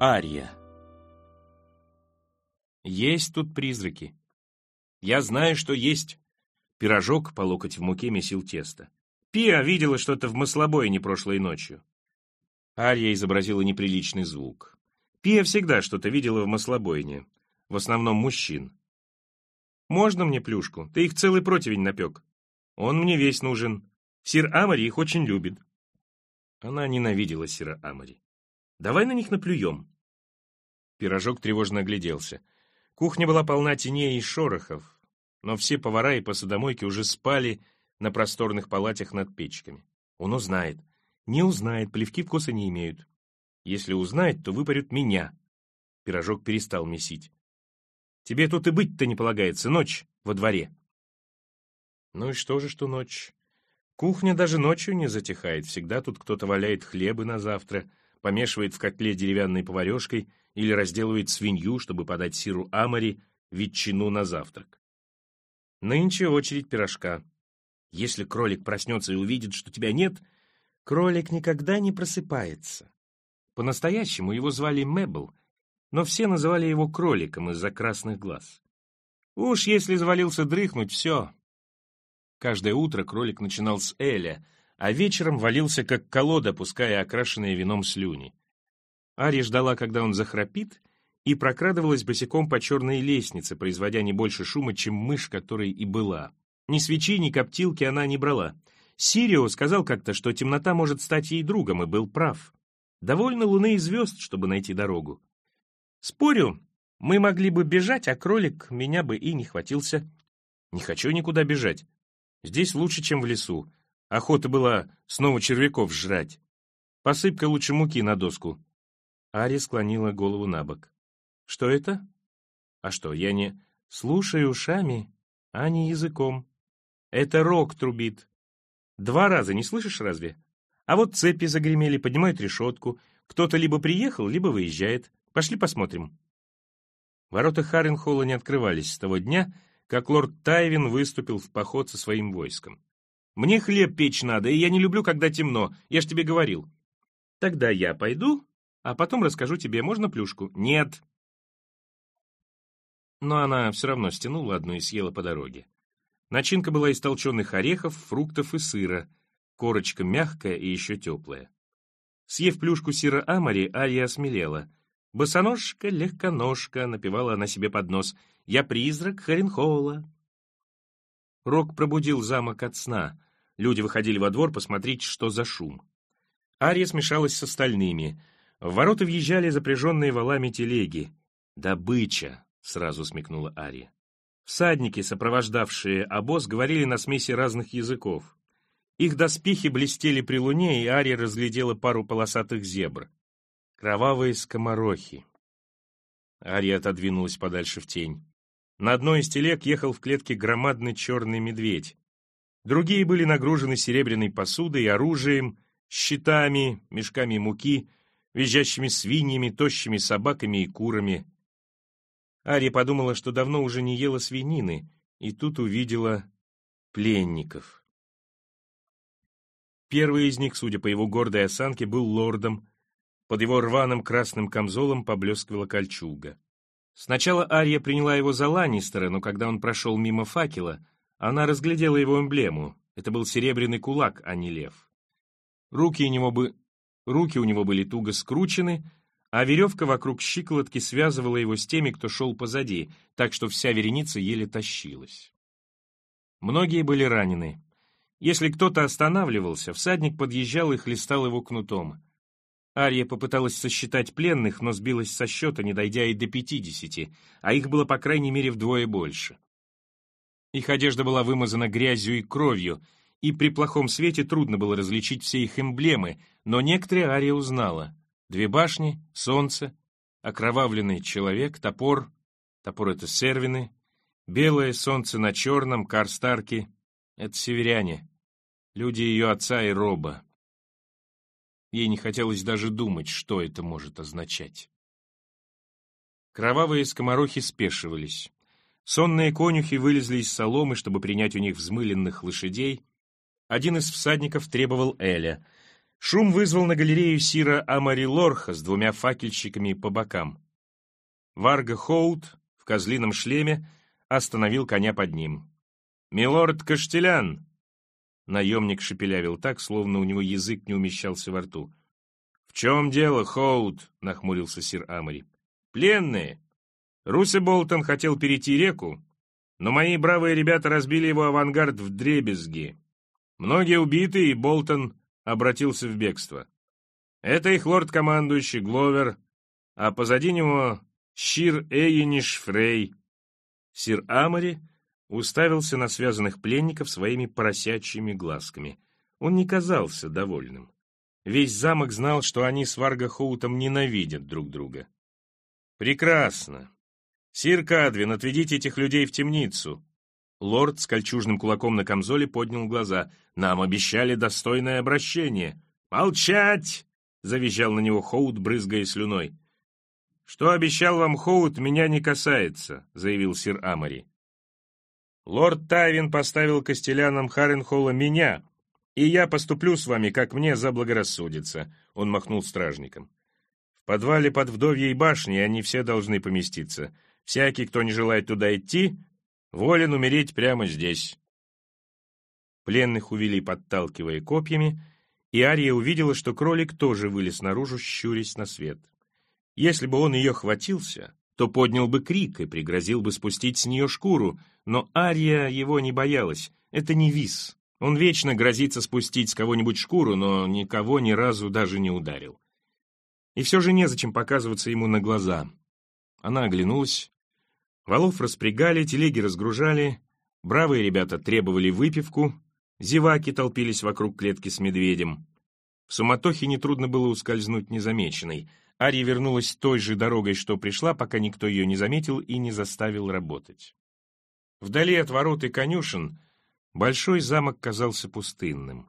Ария. Есть тут призраки. Я знаю, что есть. Пирожок по локоть в муке месил тесто. Пиа видела что-то в маслобойне прошлой ночью. Ария изобразила неприличный звук. Пия всегда что-то видела в маслобойне. В основном мужчин. «Можно мне плюшку? Ты их целый противень напек. Он мне весь нужен. Сир Амари их очень любит». Она ненавидела Сира Амари. Давай на них наплюем». Пирожок тревожно огляделся. Кухня была полна теней и шорохов, но все повара и посудомойки уже спали на просторных палатях над печками. Он узнает. Не узнает, плевки вкуса не имеют. Если узнает, то выпарют меня. Пирожок перестал месить. Тебе тут и быть-то не полагается, ночь во дворе. Ну и что же, что ночь? Кухня даже ночью не затихает, всегда тут кто-то валяет хлебы на завтра, помешивает в котле деревянной поварешкой или разделывает свинью, чтобы подать сиру амари, ветчину на завтрак. Нынче очередь пирожка. Если кролик проснется и увидит, что тебя нет, кролик никогда не просыпается. По-настоящему его звали Мэбл, но все называли его кроликом из-за красных глаз. Уж если завалился дрыхнуть, все. Каждое утро кролик начинал с Эля — а вечером валился как колода, пуская окрашенные вином слюни. Ари ждала, когда он захрапит, и прокрадывалась босиком по черной лестнице, производя не больше шума, чем мышь, которой и была. Ни свечи, ни коптилки она не брала. Сирио сказал как-то, что темнота может стать ей другом, и был прав. Довольно луны и звезд, чтобы найти дорогу. Спорю, мы могли бы бежать, а кролик меня бы и не хватился. Не хочу никуда бежать. Здесь лучше, чем в лесу. Охота была снова червяков жрать. Посыпка лучше муки на доску. Ари склонила голову на бок. Что это? А что, я не... Слушай ушами, а не языком. Это рог трубит. Два раза, не слышишь разве? А вот цепи загремели, поднимают решетку. Кто-то либо приехал, либо выезжает. Пошли посмотрим. Ворота Харренхолла не открывались с того дня, как лорд Тайвин выступил в поход со своим войском. Мне хлеб печь надо, и я не люблю, когда темно. Я ж тебе говорил. Тогда я пойду, а потом расскажу тебе, можно плюшку? Нет. Но она все равно стянула одну и съела по дороге. Начинка была из толченых орехов, фруктов и сыра, корочка мягкая и еще теплая. Съев плюшку сыра Амари, Ария осмелела. «Босоножка, легконожка», — напевала она себе под нос. «Я призрак Харенхола». Рок пробудил замок от сна. Люди выходили во двор посмотреть, что за шум. Ария смешалась с остальными. В ворота въезжали запряженные валами телеги. «Добыча!» — сразу смекнула Ария. Всадники, сопровождавшие обоз, говорили на смеси разных языков. Их доспехи блестели при луне, и Ария разглядела пару полосатых зебр. Кровавые скоморохи. Ария отодвинулась подальше в тень. На одной из телег ехал в клетке громадный черный медведь. Другие были нагружены серебряной посудой, оружием, щитами, мешками муки, визжащими свиньями, тощими собаками и курами. Ария подумала, что давно уже не ела свинины, и тут увидела пленников. Первый из них, судя по его гордой осанке, был лордом. Под его рваным красным камзолом поблескивала кольчуга. Сначала Ария приняла его за Ланнистера, но когда он прошел мимо факела — она разглядела его эмблему. Это был серебряный кулак, а не лев. Руки у него, бы... Руки у него были туго скручены, а веревка вокруг щиколотки связывала его с теми, кто шел позади, так что вся вереница еле тащилась. Многие были ранены. Если кто-то останавливался, всадник подъезжал и хлестал его кнутом. Ария попыталась сосчитать пленных, но сбилась со счета, не дойдя и до пятидесяти, а их было по крайней мере вдвое больше. Их одежда была вымазана грязью и кровью, и при плохом свете трудно было различить все их эмблемы, но некоторые Ария узнала. Две башни, солнце, окровавленный человек, топор, топор — это сервины, белое солнце на черном, карстарки — это северяне, люди ее отца и роба. Ей не хотелось даже думать, что это может означать. Кровавые скоморохи спешивались. Сонные конюхи вылезли из соломы, чтобы принять у них взмыленных лошадей. Один из всадников требовал Эля. Шум вызвал на галерею Сира Амари Лорха с двумя факельщиками по бокам. Варга Хоут в козлином шлеме остановил коня под ним. «Милорд Каштелян!» Наемник шепелявил так, словно у него язык не умещался во рту. «В чем дело, Хоут?» — нахмурился сир Амари. «Пленные. Руси Болтон хотел перейти реку, но мои бравые ребята разбили его авангард в дребезги. Многие убиты, и Болтон обратился в бегство. Это их лорд-командующий Гловер, а позади него Щир Эйениш Фрей. Сир Амари уставился на связанных пленников своими поросячьими глазками. Он не казался довольным. Весь замок знал, что они с Варгахоутом ненавидят друг друга. «Прекрасно. Сир Кадвин, отведите этих людей в темницу». Лорд с кольчужным кулаком на камзоле поднял глаза. «Нам обещали достойное обращение». «Молчать!» — завизжал на него Хоут, брызгая слюной. «Что обещал вам Хоут, меня не касается», — заявил сир Амари. Лорд Тайвин поставил костелянам Харенхолла меня, и я поступлю с вами, как мне заблагорассудится», — он махнул стражником. «В подвале под вдовьей башней они все должны поместиться. Всякий, кто не желает туда идти, волен умереть прямо здесь». Пленных увели, подталкивая копьями, и Ария увидела, что кролик тоже вылез наружу, щурясь на свет. Если бы он ее хватился, то поднял бы крик и пригрозил бы спустить с нее шкуру, но Ария его не боялась. Это не вис. Он вечно грозится спустить с кого-нибудь шкуру, но никого ни разу даже не ударил. И все же незачем показываться ему на глаза. Она оглянулась. Валов распрягали, телеги разгружали, бравые ребята требовали выпивку, зеваки толпились вокруг клетки с медведем. В суматохе нетрудно было ускользнуть незамеченной — Ария вернулась той же дорогой, что пришла, пока никто ее не заметил и не заставил работать. Вдали от ворот и конюшен большой замок казался пустынным.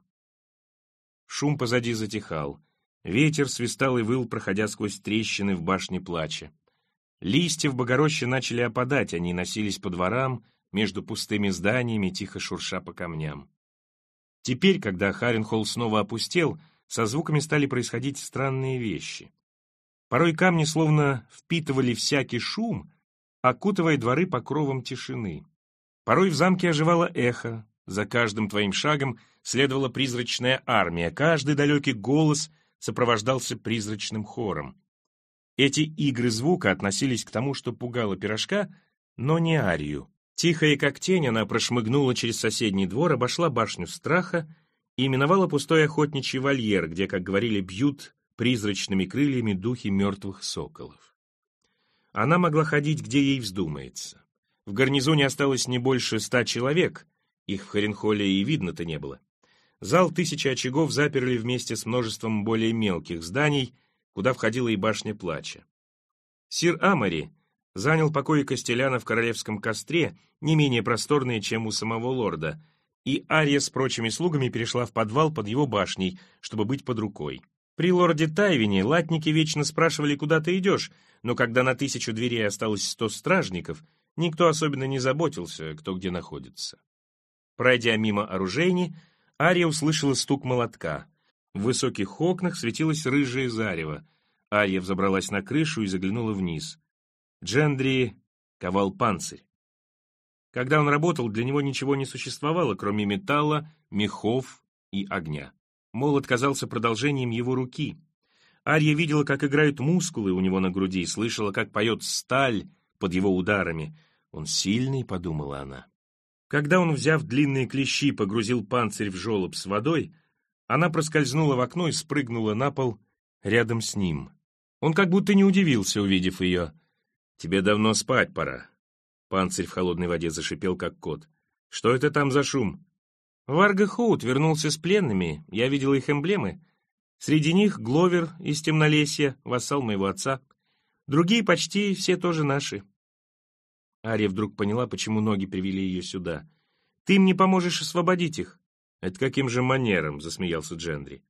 Шум позади затихал. Ветер свистал и выл, проходя сквозь трещины в башне плача. Листья в Богороще начали опадать, они носились по дворам, между пустыми зданиями, тихо шурша по камням. Теперь, когда Харенхолл снова опустел, со звуками стали происходить странные вещи. Порой камни словно впитывали всякий шум, окутывая дворы покровом тишины. Порой в замке оживало эхо, за каждым твоим шагом следовала призрачная армия, каждый далекий голос сопровождался призрачным хором. Эти игры звука относились к тому, что пугало пирожка, но не Арию. Тихая как тень, она прошмыгнула через соседний двор, обошла башню страха и миновала пустой охотничий вольер, где, как говорили, бьют призрачными крыльями духи мертвых соколов. Она могла ходить, где ей вздумается. В гарнизоне осталось не больше ста человек, их в Харенхоле и видно-то не было. Зал тысячи очагов заперли вместе с множеством более мелких зданий, куда входила и башня плача. Сир Амари занял покои Костеляна в королевском костре, не менее просторные, чем у самого лорда, и Ария с прочими слугами перешла в подвал под его башней, чтобы быть под рукой. При лорде Тайвине латники вечно спрашивали, куда ты идешь, но когда на тысячу дверей осталось сто стражников, никто особенно не заботился, кто где находится. Пройдя мимо оружейни, Ария услышала стук молотка. В высоких окнах светилось рыжее зарево. Ария взобралась на крышу и заглянула вниз. Джендри ковал панцирь. Когда он работал, для него ничего не существовало, кроме металла, мехов и огня. Молот казался продолжением его руки. Арья видела, как играют мускулы у него на груди, слышала, как поет сталь под его ударами. «Он сильный», — подумала она. Когда он, взяв длинные клещи, погрузил панцирь в желоб с водой, она проскользнула в окно и спрыгнула на пол рядом с ним. Он как будто не удивился, увидев ее. «Тебе давно спать пора». Панцирь в холодной воде зашипел, как кот. «Что это там за шум?» Варга Хоут вернулся с пленными, я видел их эмблемы. Среди них Гловер из Темнолесья, вассал моего отца. Другие почти все тоже наши. Ария вдруг поняла, почему ноги привели ее сюда. «Ты им не поможешь освободить их». «Это каким же манером?» — засмеялся Джендри.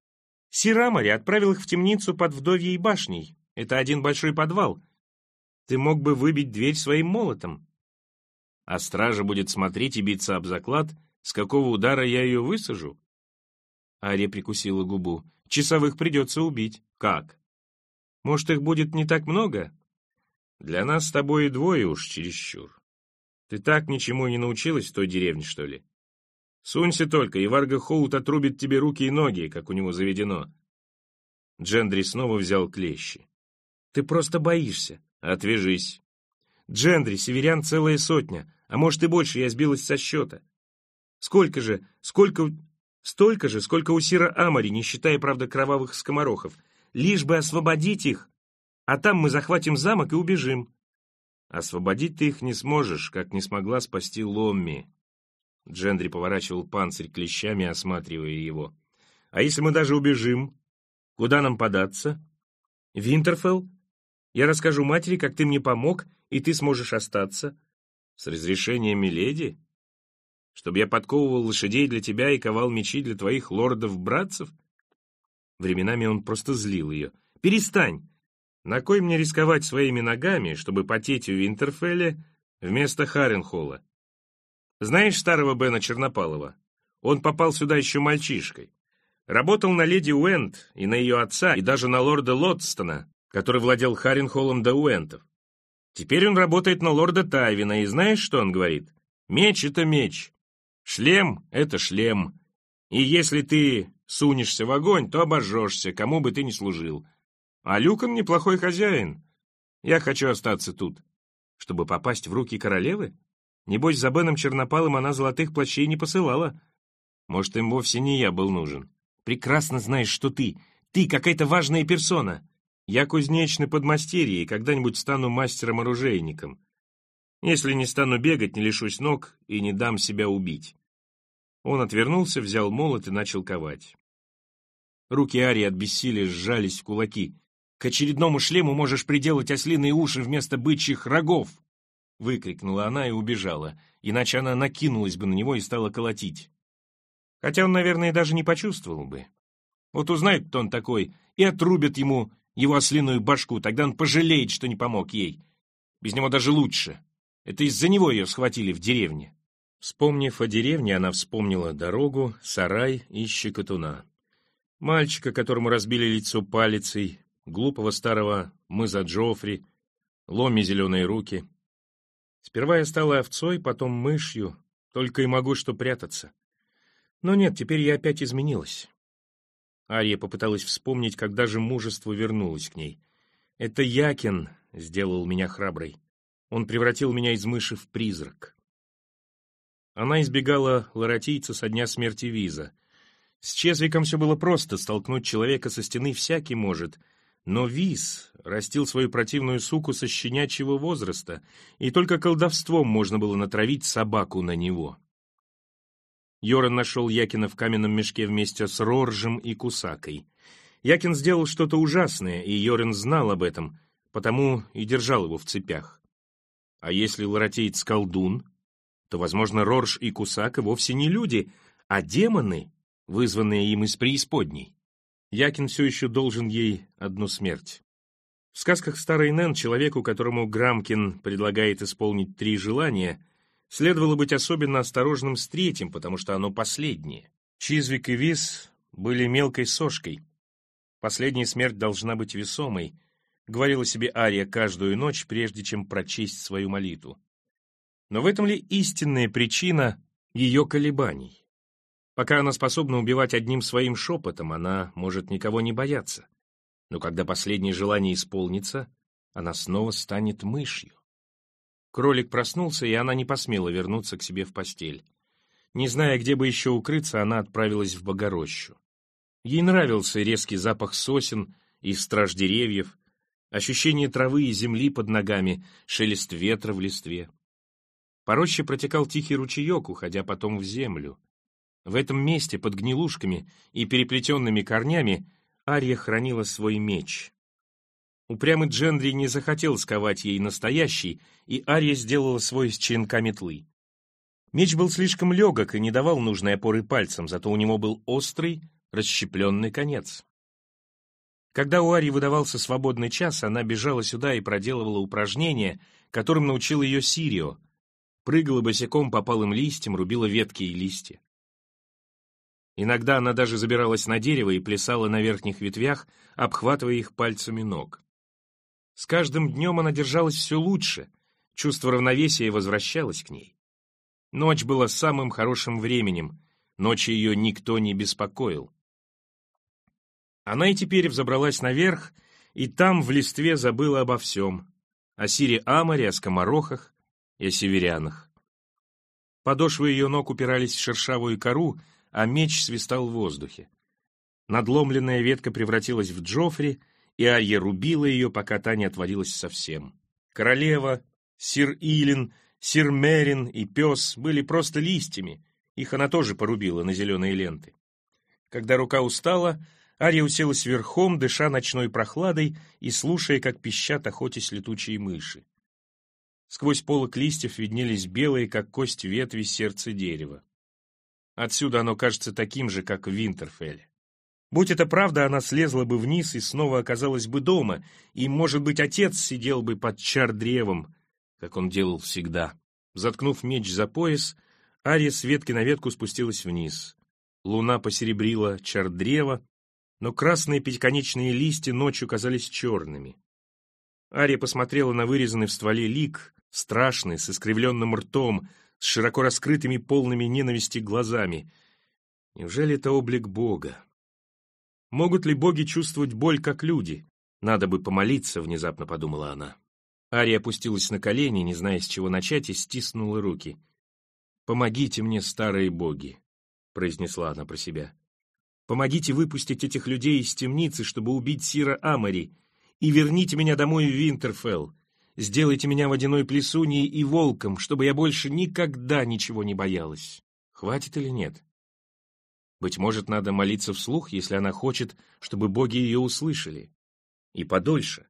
«Сирамари отправил их в темницу под вдовьей башней. Это один большой подвал. Ты мог бы выбить дверь своим молотом». «А стража будет смотреть и биться об заклад», с какого удара я ее высажу? Ария прикусила губу. «Часовых придется убить». «Как?» «Может, их будет не так много?» «Для нас с тобой и двое уж чересчур. Ты так ничему не научилась в той деревне, что ли? Сунься только, и Варга Хоут отрубит тебе руки и ноги, как у него заведено». Джендри снова взял клещи. «Ты просто боишься. Отвяжись». «Джендри, северян целая сотня, а может и больше, я сбилась со счета. Сколько же, сколько, столько же, сколько у Сира Амари, не считая, правда, кровавых скоморохов. Лишь бы освободить их, а там мы захватим замок и убежим. Освободить ты их не сможешь, как не смогла спасти Ломми. Джендри поворачивал панцирь клещами, осматривая его. А если мы даже убежим? Куда нам податься? Винтерфелл? Я расскажу матери, как ты мне помог, и ты сможешь остаться. С разрешения Миледи? чтобы я подковывал лошадей для тебя и ковал мечи для твоих лордов-братцев? Временами он просто злил ее. «Перестань! На кой мне рисковать своими ногами, чтобы потеть в Винтерфелле вместо Харенхола? Знаешь старого Бена Чернопалова? Он попал сюда еще мальчишкой. Работал на леди Уэнд и на ее отца, и даже на лорда Лотстона, который владел Харенхолом до Уэнтов. Теперь он работает на лорда Тайвина, и знаешь, что он говорит? Меч — это меч. Шлем — это шлем. И если ты сунешься в огонь, то обожжешься, кому бы ты ни служил. А Люкан неплохой хозяин. Я хочу остаться тут. Чтобы попасть в руки королевы? Небось, за Беном Чернопалым она золотых плащей не посылала. Может, им вовсе не я был нужен. Прекрасно знаешь, что ты. Ты какая-то важная персона. Я кузнечный подмастерье и когда-нибудь стану мастером-оружейником. Если не стану бегать, не лишусь ног и не дам себя убить. Он отвернулся, взял молот и начал ковать. Руки Арии от бессилия сжались в кулаки. «К очередному шлему можешь приделать ослиные уши вместо бычьих рогов!» Выкрикнула она и убежала, иначе она накинулась бы на него и стала колотить. Хотя он, наверное, даже не почувствовал бы. Вот узнает, кто он такой, и отрубят ему его ослиную башку, тогда он пожалеет, что не помог ей. Без него даже лучше. Это из-за него ее схватили в деревне. Вспомнив о деревне, она вспомнила дорогу, сарай и щекотуна. Мальчика, которому разбили лицо палицей, глупого старого мыза Джофри, ломи зеленые руки. Сперва я стала овцой, потом мышью, только и могу что прятаться. Но нет, теперь я опять изменилась. Ария попыталась вспомнить, когда же мужество вернулось к ней. Это Якин сделал меня храброй. Он превратил меня из мыши в призрак. Она избегала ларатийца со дня смерти Виза. С Чезвиком все было просто, столкнуть человека со стены всякий может. Но Виз растил свою противную суку со щенячьего возраста, и только колдовством можно было натравить собаку на него. Йоран нашел Якина в каменном мешке вместе с Роржем и Кусакой. Якин сделал что-то ужасное, и Йоран знал об этом, потому и держал его в цепях. А если ларатеец колдун, то, возможно, Рорж и Кусака вовсе не люди, а демоны, вызванные им из преисподней. Якин все еще должен ей одну смерть. В сказках старой Нэн человеку, которому Грамкин предлагает исполнить три желания, следовало быть особенно осторожным с третьим, потому что оно последнее. Чизвик и Вис были мелкой сошкой. Последняя смерть должна быть весомой — говорила себе Ария каждую ночь, прежде чем прочесть свою молитву. Но в этом ли истинная причина ее колебаний? Пока она способна убивать одним своим шепотом, она может никого не бояться. Но когда последнее желание исполнится, она снова станет мышью. Кролик проснулся, и она не посмела вернуться к себе в постель. Не зная, где бы еще укрыться, она отправилась в Богорощу. Ей нравился резкий запах сосен и страж деревьев, ощущение травы и земли под ногами, шелест ветра в листве. По роще протекал тихий ручеек, уходя потом в землю. В этом месте, под гнилушками и переплетенными корнями, Ария хранила свой меч. Упрямый Джендри не захотел сковать ей настоящий, и Ария сделала свой с черенка метлы. Меч был слишком легок и не давал нужной опоры пальцам, зато у него был острый, расщепленный конец. Когда у Ари выдавался свободный час, она бежала сюда и проделывала упражнения, которым научил ее Сирио. Прыгала босиком по палым листьям, рубила ветки и листья. Иногда она даже забиралась на дерево и плясала на верхних ветвях, обхватывая их пальцами ног. С каждым днем она держалась все лучше, чувство равновесия возвращалось к ней. Ночь была самым хорошим временем, ночью ее никто не беспокоил. Она и теперь взобралась наверх, и там в листве забыла обо всем. О Сире Амаре, о скоморохах и о северянах. Подошвы ее ног упирались в шершавую кору, а меч свистал в воздухе. Надломленная ветка превратилась в Джофри, и Арья рубила ее, пока та не отвалилась совсем. Королева, Сир Илин, Сир Мерин и пес были просто листьями, их она тоже порубила на зеленые ленты. Когда рука устала, Ария уселась верхом, дыша ночной прохладой и слушая, как пищат охотясь летучие мыши. Сквозь полок листьев виднелись белые, как кость ветви сердца дерева. Отсюда оно кажется таким же, как в Винтерфелле. Будь это правда, она слезла бы вниз и снова оказалась бы дома, и, может быть, отец сидел бы под чар-древом, как он делал всегда. Заткнув меч за пояс, Ария с ветки на ветку спустилась вниз. Луна посеребрила чар-древа, но красные пятиконечные листья ночью казались черными. Ария посмотрела на вырезанный в стволе лик, страшный, с искривленным ртом, с широко раскрытыми полными ненависти глазами. Неужели это облик Бога? Могут ли боги чувствовать боль, как люди? Надо бы помолиться, внезапно подумала она. Ария опустилась на колени, не зная, с чего начать, и стиснула руки. «Помогите мне, старые боги», — произнесла она про себя. «Помогите выпустить этих людей из темницы, чтобы убить Сира Амари, и верните меня домой в Винтерфелл. Сделайте меня водяной плесуньей и волком, чтобы я больше никогда ничего не боялась. Хватит или нет? Быть может, надо молиться вслух, если она хочет, чтобы боги ее услышали. И подольше.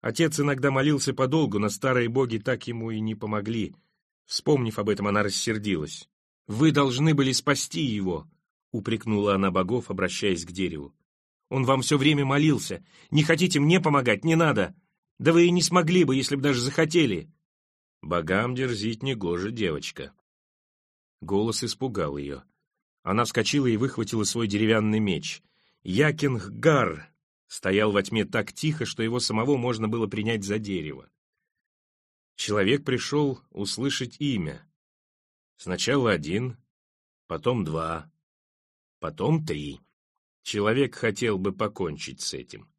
Отец иногда молился подолгу, но старые боги так ему и не помогли. Вспомнив об этом, она рассердилась. «Вы должны были спасти его», — упрекнула она богов, обращаясь к дереву. «Он вам все время молился. Не хотите мне помогать? Не надо. Да вы и не смогли бы, если бы даже захотели. Богам дерзить не гоже, девочка. Голос испугал ее. Она вскочила и выхватила свой деревянный меч. Якинггар стоял во тьме так тихо, что его самого можно было принять за дерево. Человек пришел услышать имя. Сначала один, потом два, потом три. Человек хотел бы покончить с этим.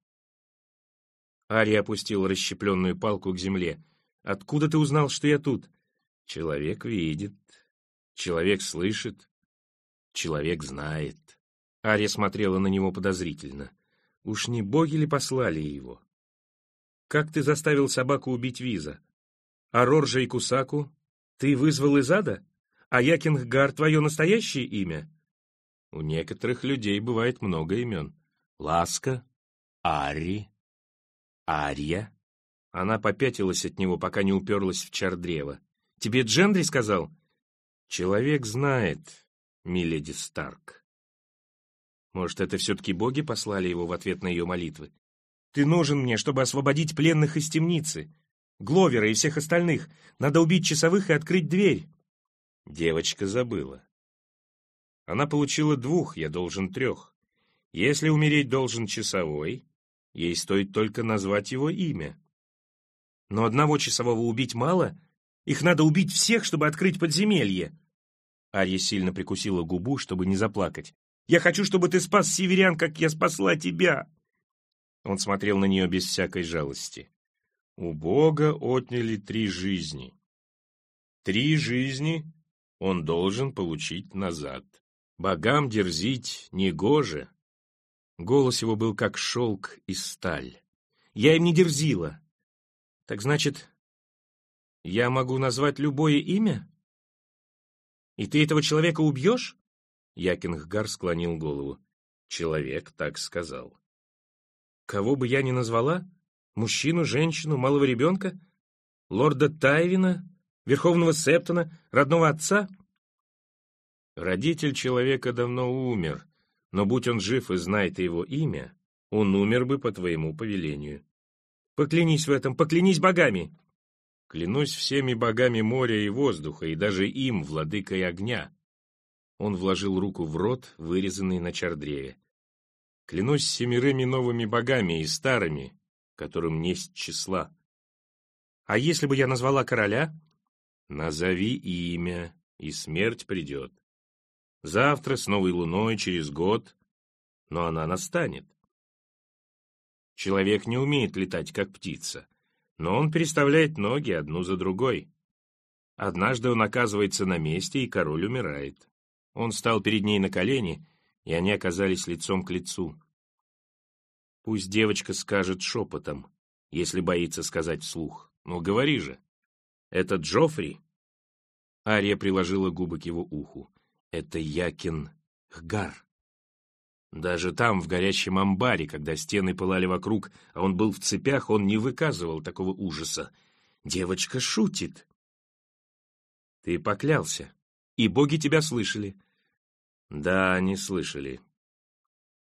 Ария опустил расщепленную палку к земле. «Откуда ты узнал, что я тут?» «Человек видит, человек слышит, человек знает». Ария смотрела на него подозрительно. «Уж не боги ли послали его?» «Как ты заставил собаку убить Виза? А Роржа и Кусаку ты вызвал из ада? А Якинггар твое настоящее имя?» «У некоторых людей бывает много имен. Ласка, Ари, «Ария?» Она попятилась от него, пока не уперлась в чар древа. «Тебе Джендри сказал?» «Человек знает, миледи Старк». Может, это все-таки боги послали его в ответ на ее молитвы? «Ты нужен мне, чтобы освободить пленных из темницы. Гловера и всех остальных. Надо убить часовых и открыть дверь». Девочка забыла. Она получила двух, я должен трех. Если умереть должен часовой, Ей стоит только назвать его имя. Но одного часового убить мало? Их надо убить всех, чтобы открыть подземелье. Арья сильно прикусила губу, чтобы не заплакать. «Я хочу, чтобы ты спас северян, как я спасла тебя!» Он смотрел на нее без всякой жалости. У Бога отняли три жизни. Три жизни он должен получить назад. Богам дерзить негоже. Голос его был как шелк и сталь. Я им не дерзила. Так значит, я могу назвать любое имя? И ты этого человека убьешь? Якинггар склонил голову. Человек так сказал. Кого бы я ни назвала? Мужчину, женщину, малого ребенка? Лорда Тайвина? Верховного Септона? Родного отца? Родитель человека давно умер, но будь он жив и знает его имя, он умер бы по твоему повелению. Поклянись в этом, поклянись богами!» «Клянусь всеми богами моря и воздуха, и даже им, владыкой огня!» Он вложил руку в рот, вырезанный на чардреве. «Клянусь семерыми новыми богами и старыми, которым несть числа». «А если бы я назвала короля?» «Назови имя, и смерть придет. Завтра с новой луной, через год, но она настанет. Человек не умеет летать, как птица, но он переставляет ноги одну за другой. Однажды он оказывается на месте, и король умирает. Он стал перед ней на колени, и они оказались лицом к лицу. Пусть девочка скажет шепотом, если боится сказать вслух. Ну, говори же. Это Джоффри? Ария приложила губы к его уху. Это Якин Хгар. Даже там, в горящем амбаре, когда стены пылали вокруг, а он был в цепях, он не выказывал такого ужаса. Девочка шутит. Ты поклялся, и боги тебя слышали. Да, они слышали.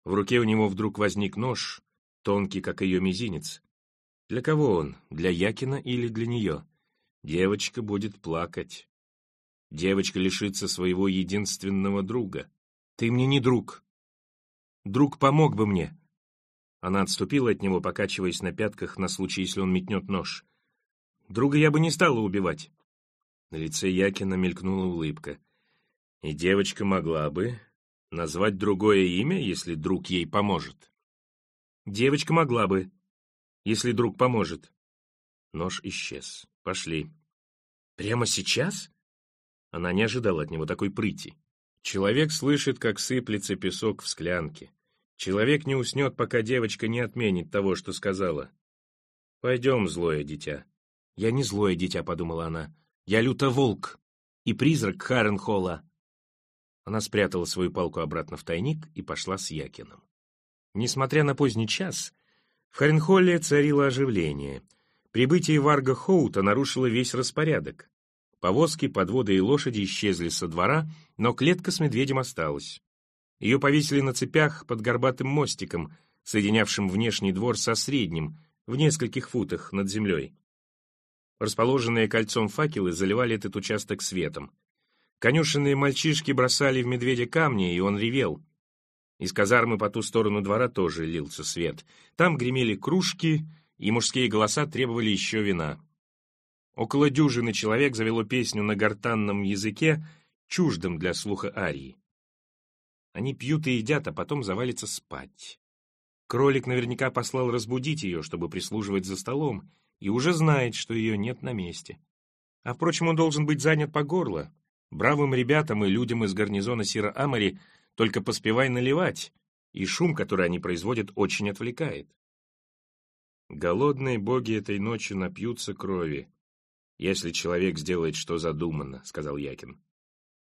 В руке у него вдруг возник нож, тонкий, как ее мизинец. Для кого он? Для Якина или для нее? Девочка будет плакать. Девочка лишится своего единственного друга. Ты мне не друг, Друг помог бы мне. Она отступила от него, покачиваясь на пятках на случай, если он метнет нож. Друга я бы не стала убивать. На лице Якина мелькнула улыбка. И девочка могла бы назвать другое имя, если друг ей поможет. Девочка могла бы, если друг поможет. Нож исчез. Пошли. Прямо сейчас? Она не ожидала от него такой прыти. Человек слышит, как сыплется песок в склянке. Человек не уснет, пока девочка не отменит того, что сказала. «Пойдем, злое дитя». «Я не злое дитя», — подумала она. «Я люто-волк и призрак Харенхола». Она спрятала свою палку обратно в тайник и пошла с Якином. Несмотря на поздний час, в Харенхолле царило оживление. Прибытие Варга Хоута нарушило весь распорядок. Повозки, подводы и лошади исчезли со двора, но клетка с медведем осталась. Ее повесили на цепях под горбатым мостиком, соединявшим внешний двор со средним, в нескольких футах над землей. Расположенные кольцом факелы заливали этот участок светом. Конюшенные мальчишки бросали в медведя камни, и он ревел. Из казармы по ту сторону двора тоже лился свет. Там гремели кружки, и мужские голоса требовали еще вина. Около дюжины человек завело песню на гортанном языке, чуждом для слуха арии. Они пьют и едят, а потом завалятся спать. Кролик наверняка послал разбудить ее, чтобы прислуживать за столом, и уже знает, что ее нет на месте. А, впрочем, он должен быть занят по горло. Бравым ребятам и людям из гарнизона Сира Амари только поспевай наливать, и шум, который они производят, очень отвлекает. Голодные боги этой ночью напьются крови, если человек сделает, что задумано, — сказал Якин.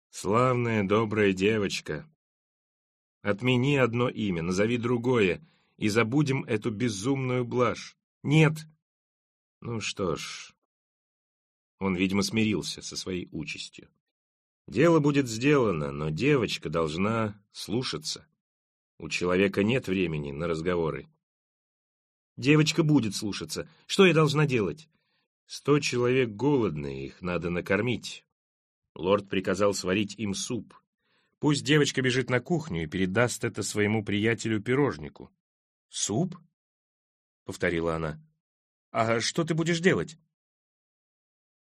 Славная, добрая девочка, Отмени одно имя, назови другое, и забудем эту безумную блажь. Нет. Ну что ж. Он, видимо, смирился со своей участью. Дело будет сделано, но девочка должна слушаться. У человека нет времени на разговоры. Девочка будет слушаться. Что я должна делать? Сто человек голодны, их надо накормить. Лорд приказал сварить им суп. Пусть девочка бежит на кухню и передаст это своему приятелю-пирожнику. «Суп?» — повторила она. «А что ты будешь делать?»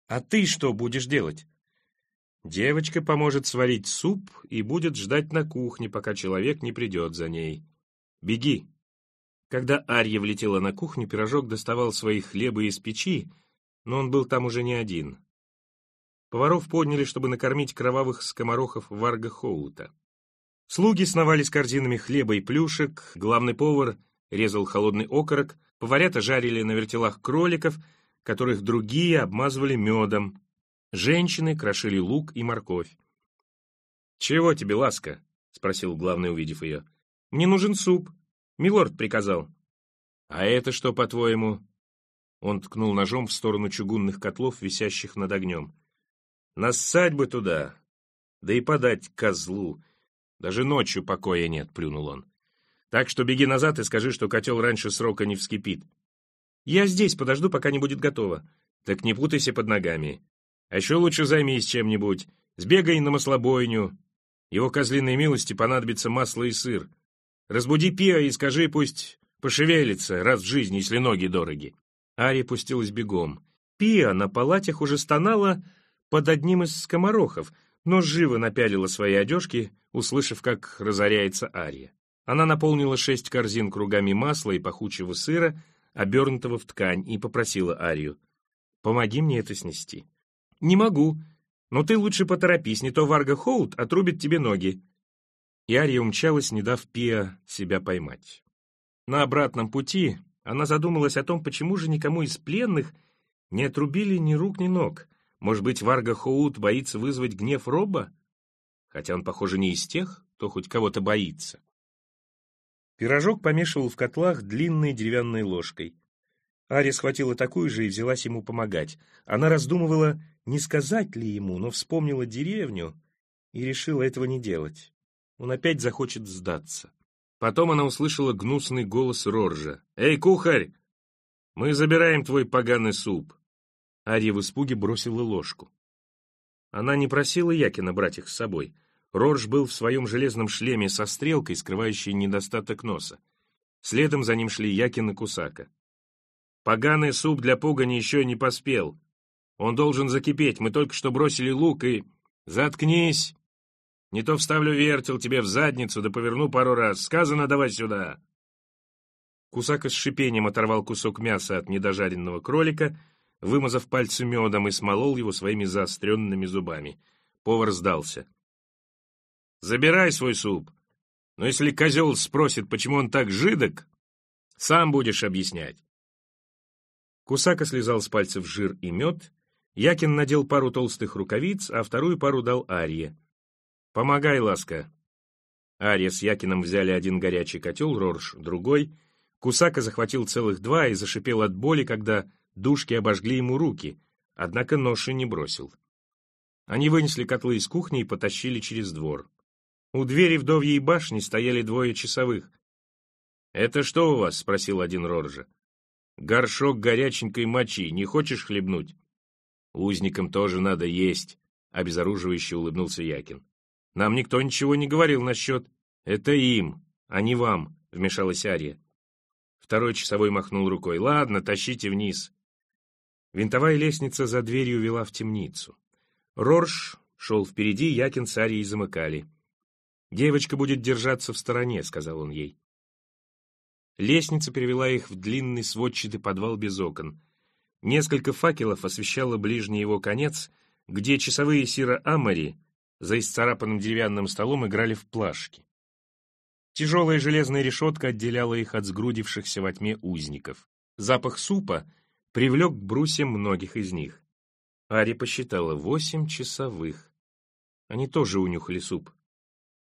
«А ты что будешь делать?» Девочка поможет сварить суп и будет ждать на кухне, пока человек не придет за ней. Беги. Когда Арья влетела на кухню, пирожок доставал свои хлебы из печи, но он был там уже не один. Поваров подняли, чтобы накормить кровавых скоморохов Варга Хоута. Слуги сновали с корзинами хлеба и плюшек, главный повар резал холодный окорок, поварята жарили на вертелах кроликов, которых другие обмазывали медом. Женщины крошили лук и морковь. «Чего тебе, ласка?» — спросил главный, увидев ее. «Мне нужен суп. Милорд приказал». «А это что, по-твоему?» Он ткнул ножом в сторону чугунных котлов, висящих над огнем. Нассать бы туда, да и подать козлу. Даже ночью покоя нет, плюнул он. Так что беги назад и скажи, что котел раньше срока не вскипит. Я здесь подожду, пока не будет готово. Так не путайся под ногами. А еще лучше займись чем-нибудь. Сбегай на маслобойню. Его козлиной милости понадобится масло и сыр. Разбуди Пиа и скажи, пусть пошевелится раз в жизни, если ноги дороги». Ария пустилась бегом. Пиа на палатях уже стонала под одним из скоморохов, но живо напялила свои одежки, услышав, как разоряется Ария. Она наполнила шесть корзин кругами масла и пахучего сыра, обернутого в ткань, и попросила Арию. «Помоги мне это снести». «Не могу. Но ты лучше поторопись, не то Варга Хоут отрубит тебе ноги». И Ария умчалась, не дав Пиа себя поймать. На обратном пути она задумалась о том, почему же никому из пленных не отрубили ни рук, ни ног. Может быть, Варга Хоут боится вызвать гнев Роба? Хотя он, похоже, не из тех, кто хоть кого-то боится. Пирожок помешивал в котлах длинной деревянной ложкой. Ария схватила такую же и взялась ему помогать. Она раздумывала, не сказать ли ему, но вспомнила деревню и решила этого не делать. Он опять захочет сдаться. Потом она услышала гнусный голос Роржа. «Эй, кухарь! Мы забираем твой поганый суп!» Ария в испуге бросила ложку. Она не просила Якина брать их с собой. Рорж был в своем железном шлеме со стрелкой, скрывающей недостаток носа. Следом за ним шли Якин и Кусака. «Поганый суп для пугани еще не поспел. Он должен закипеть, мы только что бросили лук и...» «Заткнись! Не то вставлю вертел тебе в задницу, да поверну пару раз. Сказано, давай сюда!» Кусака с шипением оторвал кусок мяса от недожаренного кролика, вымазав пальцы медом и смолол его своими заостренными зубами. Повар сдался. «Забирай свой суп. Но если козел спросит, почему он так жидок, сам будешь объяснять». Кусака слезал с пальцев жир и мед, Якин надел пару толстых рукавиц, а вторую пару дал Арье. «Помогай, ласка». Ария с Якином взяли один горячий котел, Рорж — другой. Кусака захватил целых два и зашипел от боли, когда душки обожгли ему руки, однако ноши не бросил. Они вынесли котлы из кухни и потащили через двор. У двери вдовьей башни стояли двое часовых. «Это что у вас?» — спросил один Роржа. «Горшок горяченькой мочи. Не хочешь хлебнуть?» «Узникам тоже надо есть», — обезоруживающе улыбнулся Якин. «Нам никто ничего не говорил насчет...» «Это им, а не вам», — вмешалась Ария. Второй часовой махнул рукой. «Ладно, тащите вниз». Винтовая лестница за дверью вела в темницу. Рорш шел впереди, Якин с Арией замыкали. «Девочка будет держаться в стороне», — сказал он ей. Лестница перевела их в длинный сводчатый подвал без окон. Несколько факелов освещало ближний его конец, где часовые Сира Амари за исцарапанным деревянным столом играли в плашки. Тяжелая железная решетка отделяла их от сгрудившихся во тьме узников. Запах супа привлек к брусьям многих из них. Ари посчитала восемь часовых. Они тоже унюхали суп.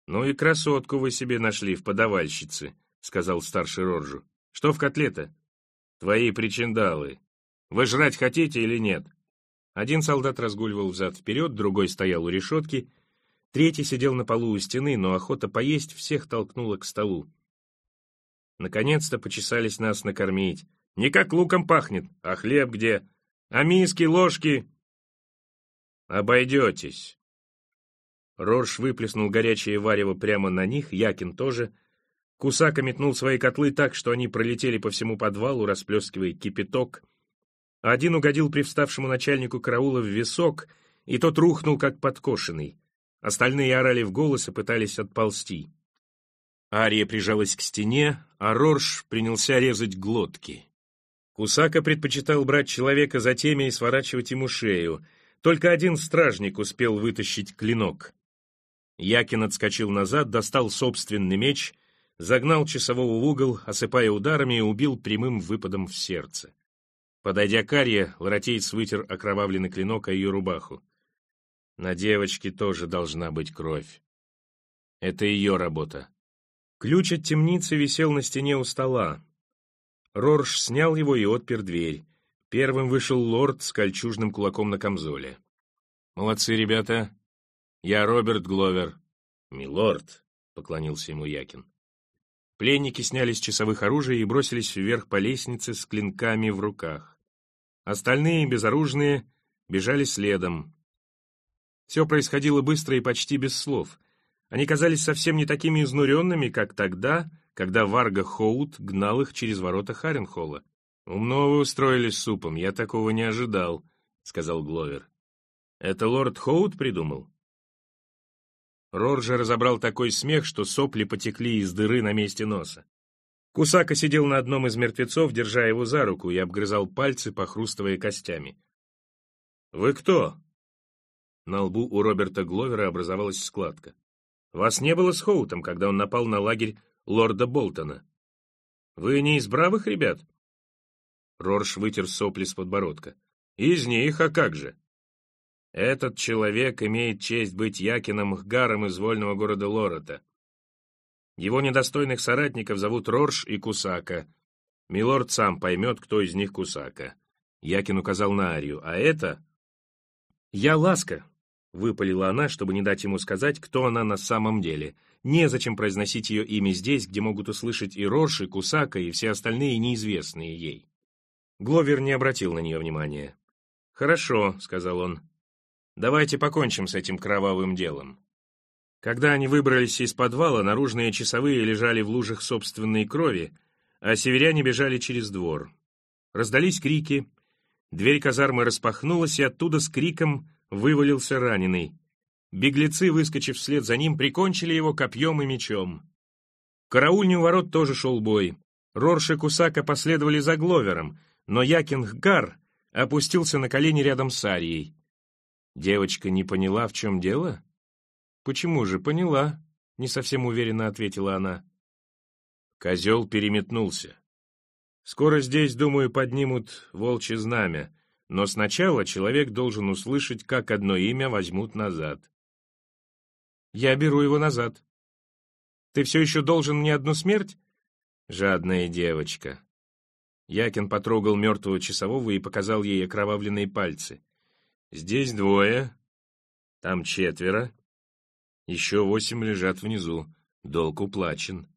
«Ну и красотку вы себе нашли в подавальщице», — сказал старший Роржу. «Что в котлета?» «Твои причиндалы. Вы жрать хотите или нет?» Один солдат разгуливал взад-вперед, другой стоял у решетки, третий сидел на полу у стены, но охота поесть всех толкнула к столу. Наконец-то почесались нас накормить. Не как луком пахнет, а хлеб где? А миски, ложки? Обойдетесь. Рорш выплеснул горячее варево прямо на них, Якин тоже. Кусака метнул свои котлы так, что они пролетели по всему подвалу, расплескивая кипяток — один угодил привставшему начальнику караула в висок, и тот рухнул, как подкошенный. Остальные орали в голос и пытались отползти. Ария прижалась к стене, а Рорш принялся резать глотки. Кусака предпочитал брать человека за темя и сворачивать ему шею. Только один стражник успел вытащить клинок. Якин отскочил назад, достал собственный меч, загнал часового в угол, осыпая ударами, и убил прямым выпадом в сердце. Подойдя к Арье, лоротеец вытер окровавленный клинок о ее рубаху. На девочке тоже должна быть кровь. Это ее работа. Ключ от темницы висел на стене у стола. Рорш снял его и отпер дверь. Первым вышел лорд с кольчужным кулаком на камзоле. «Молодцы, ребята. Я Роберт Гловер». «Милорд», — поклонился ему Якин. Пленники сняли с часовых оружие и бросились вверх по лестнице с клинками в руках. Остальные, безоружные, бежали следом. Все происходило быстро и почти без слов. Они казались совсем не такими изнуренными, как тогда, когда Варга Хоут гнал их через ворота Харенхолла. «Умно вы устроились супом, я такого не ожидал», — сказал Гловер. «Это лорд Хоут придумал?» Роржа разобрал такой смех, что сопли потекли из дыры на месте носа. Кусака сидел на одном из мертвецов, держа его за руку, и обгрызал пальцы, похрустывая костями. «Вы кто?» На лбу у Роберта Гловера образовалась складка. «Вас не было с Хоутом, когда он напал на лагерь лорда Болтона. Вы не из бравых ребят?» Рорш вытер сопли с подбородка. «Из них, а как же?» «Этот человек имеет честь быть Якином Хгаром из вольного города Лорота. Его недостойных соратников зовут Рорш и Кусака. Милорд сам поймет, кто из них Кусака». Якин указал на Арию. «А это...» «Я Ласка», — выпалила она, чтобы не дать ему сказать, кто она на самом деле. Незачем произносить ее имя здесь, где могут услышать и Рорш, и Кусака, и все остальные неизвестные ей. Гловер не обратил на нее внимания. «Хорошо», — сказал он. «Давайте покончим с этим кровавым делом». Когда они выбрались из подвала, наружные часовые лежали в лужах собственной крови, а северяне бежали через двор. Раздались крики. Дверь казармы распахнулась, и оттуда с криком вывалился раненый. Беглецы, выскочив вслед за ним, прикончили его копьем и мечом. У ворот тоже шел бой. Рорш и Кусака последовали за Гловером — но Якингар опустился на колени рядом с Арией. Девочка не поняла, в чем дело? «Почему же поняла?» — не совсем уверенно ответила она. Козел переметнулся. «Скоро здесь, думаю, поднимут волчье знамя, но сначала человек должен услышать, как одно имя возьмут назад». «Я беру его назад». «Ты все еще должен мне одну смерть?» «Жадная девочка», Якин потрогал мертвого часового и показал ей окровавленные пальцы. «Здесь двое, там четверо, еще восемь лежат внизу. Долг уплачен».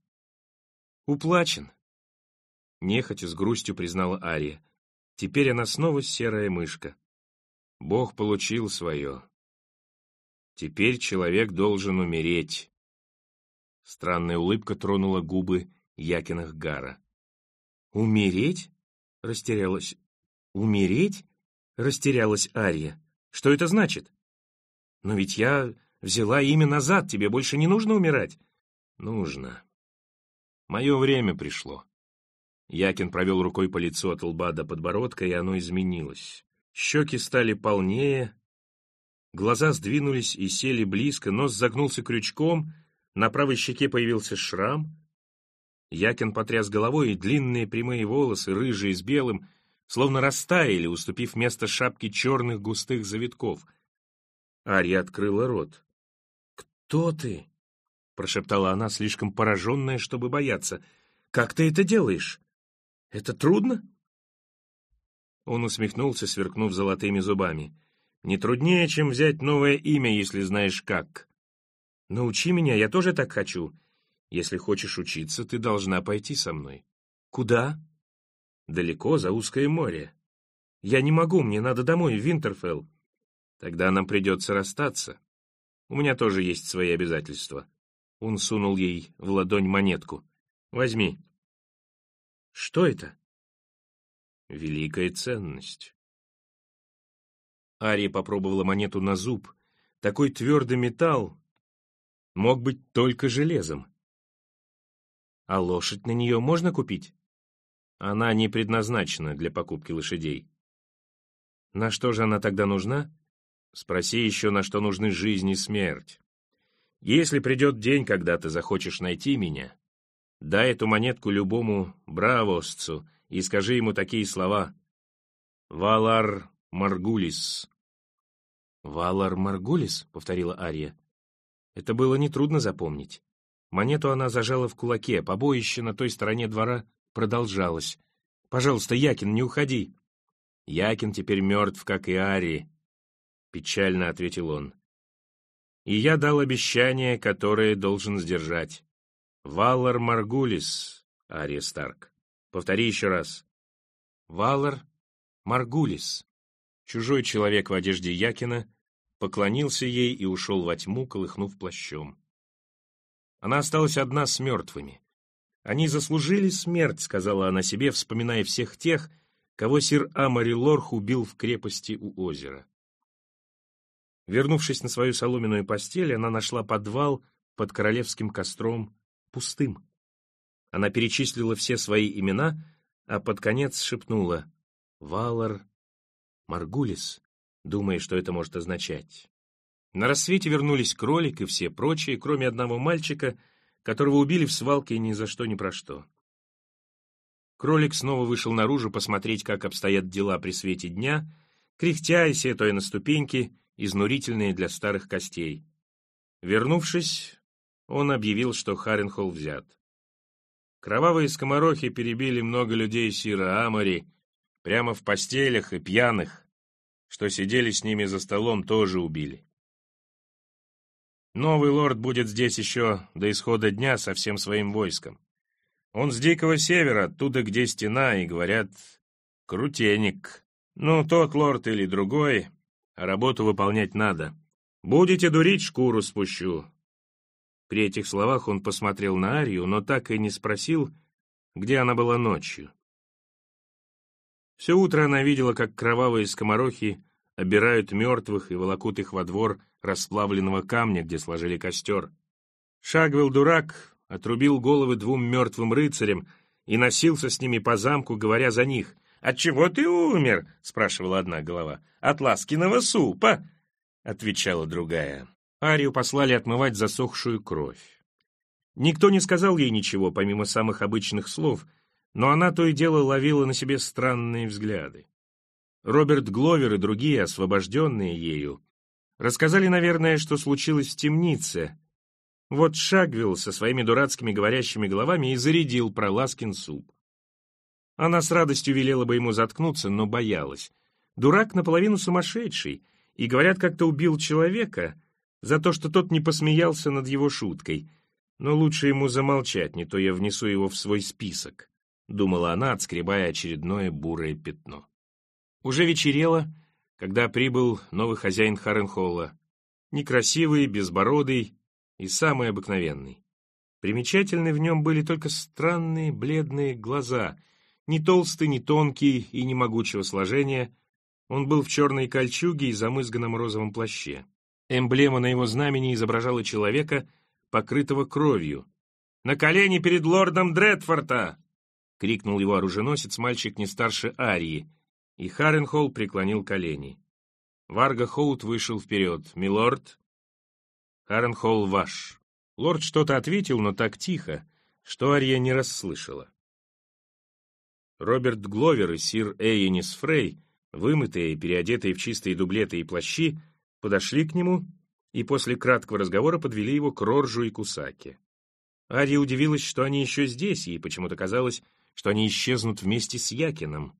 «Уплачен?» Нехотя с грустью признала Ария. Теперь она снова серая мышка. Бог получил свое. Теперь человек должен умереть. Странная улыбка тронула губы Якинах Гара. «Умереть?» — растерялась. «Умереть?» — растерялась Ария. «Что это значит?» «Но ведь я взяла имя назад, тебе больше не нужно умирать?» «Нужно. Мое время пришло». Якин провел рукой по лицу от лба до подбородка, и оно изменилось. Щеки стали полнее, глаза сдвинулись и сели близко, нос загнулся крючком, на правой щеке появился шрам — Якин потряс головой, и длинные прямые волосы, рыжие с белым, словно растаяли, уступив место шапке черных густых завитков. Ария открыла рот. «Кто ты?» — прошептала она, слишком пораженная, чтобы бояться. «Как ты это делаешь? Это трудно?» Он усмехнулся, сверкнув золотыми зубами. «Не труднее, чем взять новое имя, если знаешь как. Научи меня, я тоже так хочу. Если хочешь учиться, ты должна пойти со мной. Куда? Далеко, за узкое море. Я не могу, мне надо домой, в Винтерфелл. Тогда нам придется расстаться. У меня тоже есть свои обязательства. Он сунул ей в ладонь монетку. Возьми. Что это? Великая ценность. Ария попробовала монету на зуб. Такой твердый металл мог быть только железом. А лошадь на нее можно купить? Она не предназначена для покупки лошадей. На что же она тогда нужна? Спроси еще, на что нужны жизнь и смерть. Если придет день, когда ты захочешь найти меня, дай эту монетку любому бравосцу и скажи ему такие слова. «Валар Маргулис». «Валар Маргулис?» — повторила Ария. Это было нетрудно запомнить. Монету она зажала в кулаке, побоище на той стороне двора продолжалось. «Пожалуйста, Якин, не уходи!» «Якин теперь мертв, как и Ари», — печально ответил он. «И я дал обещание, которое должен сдержать. Валар Маргулис, Ария Старк. Повтори еще раз. Валар Маргулис». Чужой человек в одежде Якина поклонился ей и ушел во тьму, колыхнув плащом. Она осталась одна с мертвыми. «Они заслужили смерть», — сказала она себе, вспоминая всех тех, кого сир Амари Лорх убил в крепости у озера. Вернувшись на свою соломенную постель, она нашла подвал под королевским костром пустым. Она перечислила все свои имена, а под конец шепнула «Валар Маргулис», думая, что это может означать. На рассвете вернулись кролик и все прочие, кроме одного мальчика, которого убили в свалке ни за что ни про что. Кролик снова вышел наружу посмотреть, как обстоят дела при свете дня, кряхтя и сетуя на ступеньки, изнурительные для старых костей. Вернувшись, он объявил, что Харенхолл взят. Кровавые скоморохи перебили много людей Сира Амари, прямо в постелях и пьяных, что сидели с ними за столом, тоже убили. Новый лорд будет здесь еще до исхода дня со всем своим войском. Он с Дикого Севера, оттуда, где стена, и, говорят, крутеник. Ну, тот лорд или другой, а работу выполнять надо. Будете дурить, шкуру спущу. При этих словах он посмотрел на Арию, но так и не спросил, где она была ночью. Все утро она видела, как кровавые скоморохи обирают мертвых и волокут их во двор расплавленного камня, где сложили костер. Шагвел дурак отрубил головы двум мертвым рыцарям и носился с ними по замку, говоря за них. «От чего ты умер?» — спрашивала одна голова. «От ласкиного супа!» — отвечала другая. Арию послали отмывать засохшую кровь. Никто не сказал ей ничего, помимо самых обычных слов, но она то и дело ловила на себе странные взгляды. Роберт Гловер и другие, освобожденные ею, рассказали, наверное, что случилось в темнице. Вот Шагвилл со своими дурацкими говорящими головами и зарядил про Ласкин суп. Она с радостью велела бы ему заткнуться, но боялась. Дурак наполовину сумасшедший, и, говорят, как-то убил человека за то, что тот не посмеялся над его шуткой. Но лучше ему замолчать, не то я внесу его в свой список, — думала она, отскребая очередное бурое пятно. Уже вечерело, когда прибыл новый хозяин Харенхолла. Некрасивый, безбородый и самый обыкновенный. Примечательны в нем были только странные бледные глаза, не толстый, не тонкий и не могучего сложения. Он был в черной кольчуге и замызганном розовом плаще. Эмблема на его знамени изображала человека, покрытого кровью. «На колени перед лордом Дредфорта!» — крикнул его оруженосец, мальчик не старше Арии, и Харенхолл преклонил колени. Варга Хоут вышел вперед. «Милорд?» «Харенхолл ваш». Лорд что-то ответил, но так тихо, что Ария не расслышала. Роберт Гловер и сир Эйенис Фрей, вымытые, переодетые в чистые дублеты и плащи, подошли к нему и после краткого разговора подвели его к Роржу и Кусаке. Ария удивилась, что они еще здесь, и почему-то казалось, что они исчезнут вместе с Якином.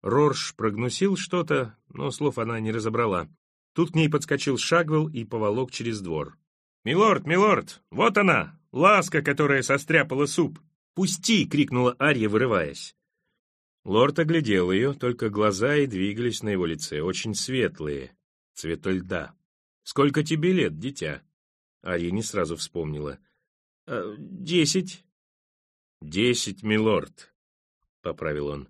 Рорж прогнусил что-то, но слов она не разобрала. Тут к ней подскочил Шагвелл и поволок через двор. «Милорд, милорд, вот она, ласка, которая состряпала суп!» «Пусти!» — крикнула Арья, вырываясь. Лорд оглядел ее, только глаза и двигались на его лице, очень светлые, цвета льда. «Сколько тебе лет, дитя?» Арья не сразу вспомнила. «Э, «Десять». «Десять, милорд», — поправил он.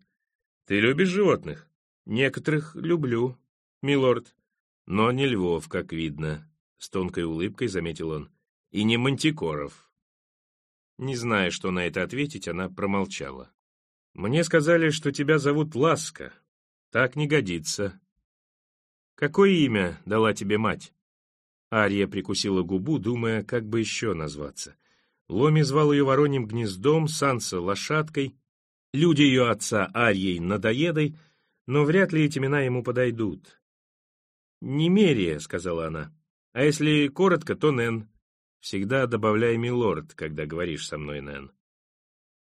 Ты любишь животных? Некоторых люблю, милорд. Но не львов, как видно, — с тонкой улыбкой заметил он. И не мантикоров. Не зная, что на это ответить, она промолчала. Мне сказали, что тебя зовут Ласка. Так не годится. Какое имя дала тебе мать? Ария прикусила губу, думая, как бы еще назваться. Ломи звал ее вороньим гнездом, Санса — лошадкой, Люди ее отца Арьей надоедой, но вряд ли эти имена ему подойдут. «Немерия», — сказала она. «А если коротко, то Нэн. Всегда добавляй «милорд», когда говоришь со мной, Нэн.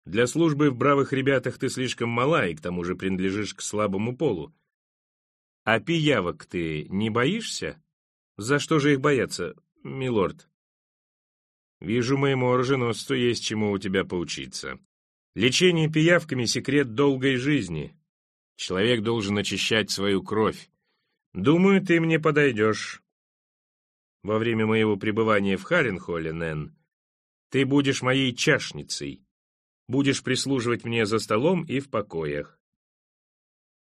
Для службы в бравых ребятах ты слишком мала и к тому же принадлежишь к слабому полу. А пиявок ты не боишься? За что же их бояться, милорд? Вижу, моему оруженосцу есть чему у тебя поучиться. Лечение пиявками — секрет долгой жизни. Человек должен очищать свою кровь. Думаю, ты мне подойдешь. Во время моего пребывания в Харенхолле, Нэн, Ты будешь моей чашницей, будешь прислуживать мне за столом и в покоях.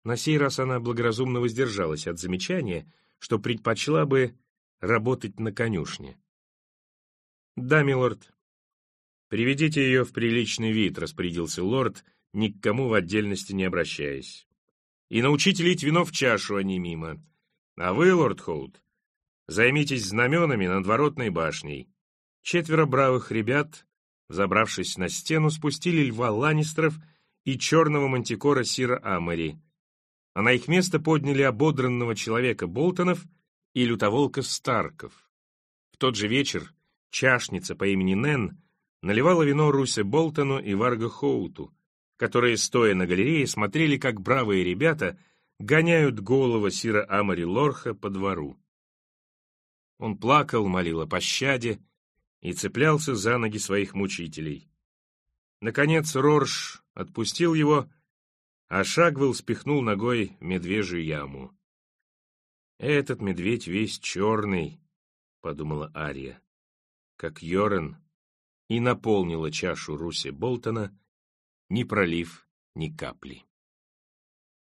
На сей раз она благоразумно воздержалась от замечания, что предпочла бы работать на конюшне. «Да, милорд». «Приведите ее в приличный вид», — распорядился лорд, ни к кому в отдельности не обращаясь. «И научите лить вино в чашу, а не мимо. А вы, лорд Хоут, займитесь знаменами над воротной башней». Четверо бравых ребят, забравшись на стену, спустили льва Ланнистеров и черного мантикора Сира Амари, а на их место подняли ободранного человека Болтонов и лютоволка Старков. В тот же вечер чашница по имени Нэн наливала вино Русе Болтону и Варго Хоуту, которые, стоя на галерее, смотрели, как бравые ребята гоняют голову Сира Амари Лорха по двору. Он плакал, молил о пощаде и цеплялся за ноги своих мучителей. Наконец Рорш отпустил его, а Шагвелл спихнул ногой медвежью яму. «Этот медведь весь черный», — подумала Ария, как Йорен, и наполнила чашу Руси Болтона, не пролив ни капли.